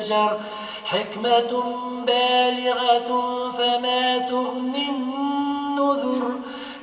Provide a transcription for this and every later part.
مزدجر حكمة بالغة فما تغني النذر.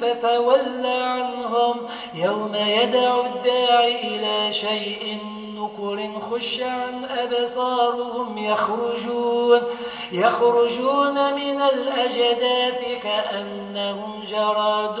فتول عنهم يوم يدع الداعي إلى شيء نكر خش عن أبصارهم يخرجون, يخرجون من الأجداث كأنهم جراد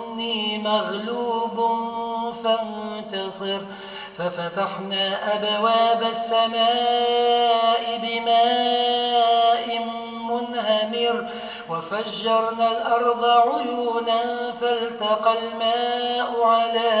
أني مغلوب فانتصر ففتحنا أبواب السماء بماء منهمر وفجرنا الأرض عيونا فالتقى الماء على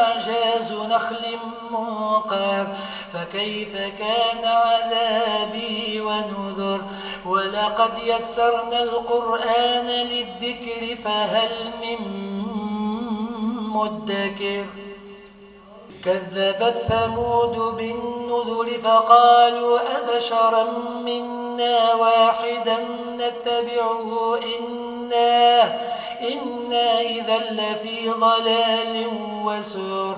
أعجاز نخل منقر فكيف كان عذابي ونذر ولقد يسرنا القرآن للذكر فهل من مدكر كذبت ثمود بالنذر فقالوا أبشرا منا واحدا نتبعه إنا, إنا إذا لفي ضلال وسور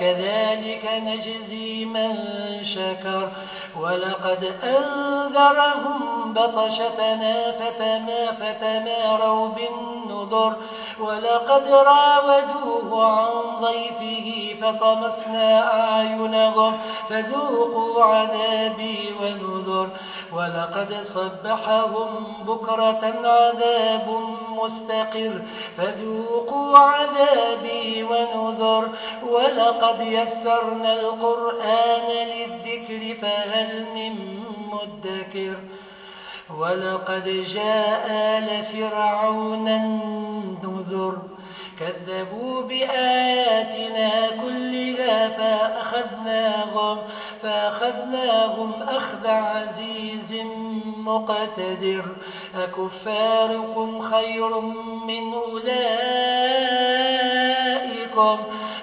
كذلك نجزي من شكر. ولقد أنذرهم بطشتنا فتما فتماروا بالنذر. ولقد راودوه عن ضيفه فطمسنا أعينهم فذوقوا عذابي ونذر. ولقد صبحهم بكرة عذاب مستقر فذوقوا عذابي ونذر. ولقد يسرنا القرآن للذكر فهل من مدكر ولقد جاء آل فرعون النذر كذبوا بآياتنا كلها فأخذناهم, فأخذناهم أخذ عزيز مقتدر أكفاركم خير من أولئكم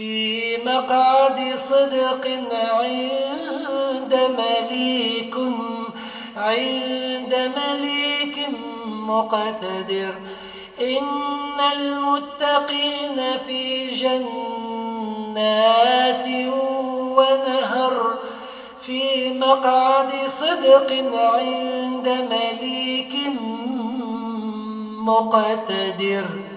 في مقعد صدق عند مليك عند مليك مقتدر. إن المتقين في جنات ونهر في مقعد صدق عند مليك مقتدر.